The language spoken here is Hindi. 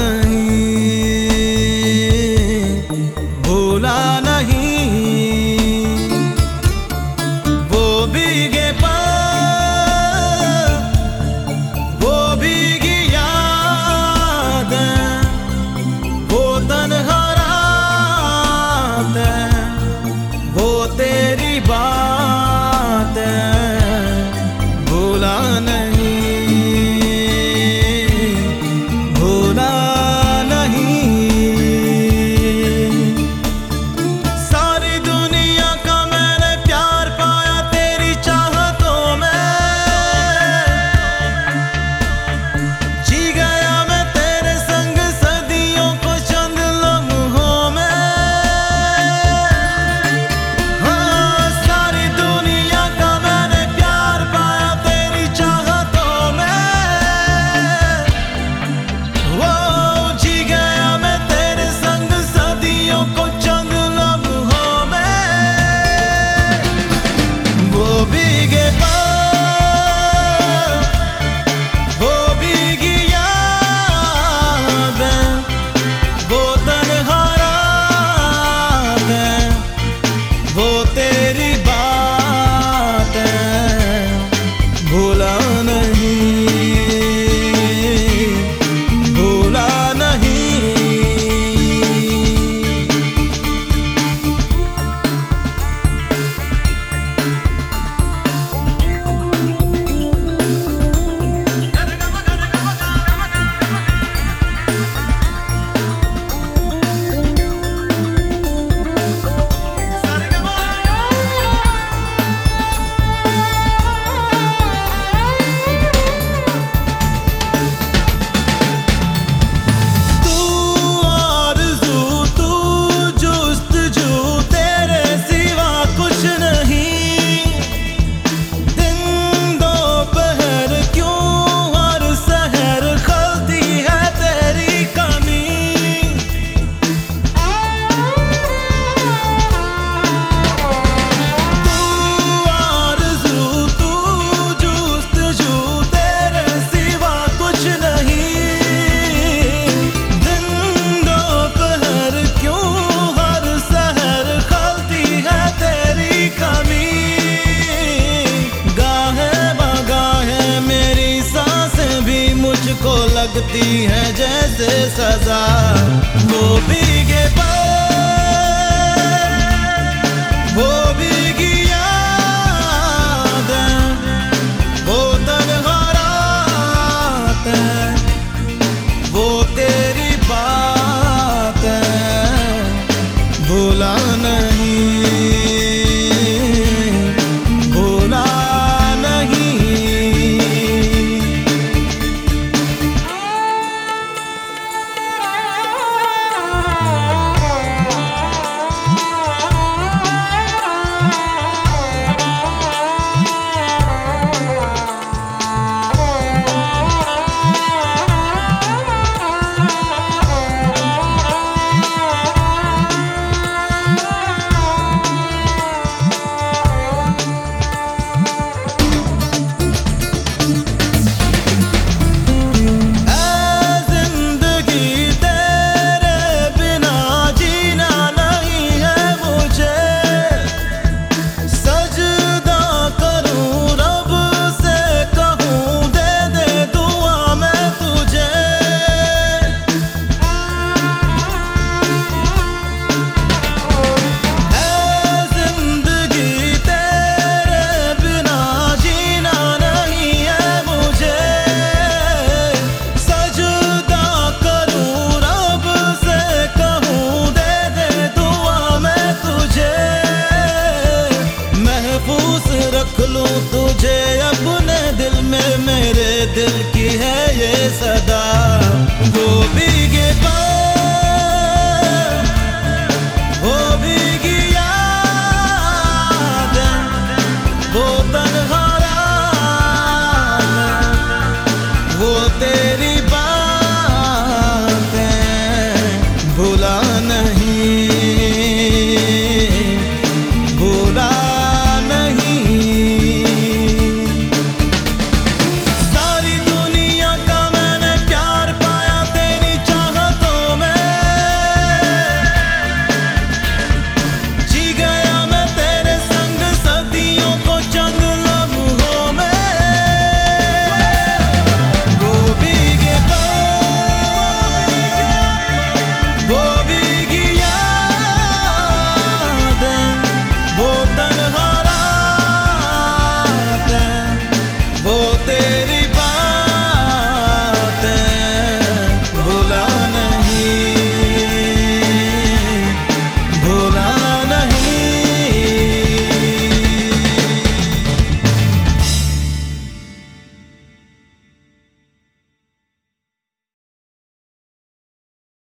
नहीं लगती है जैसे सजा वो भीगे तेरी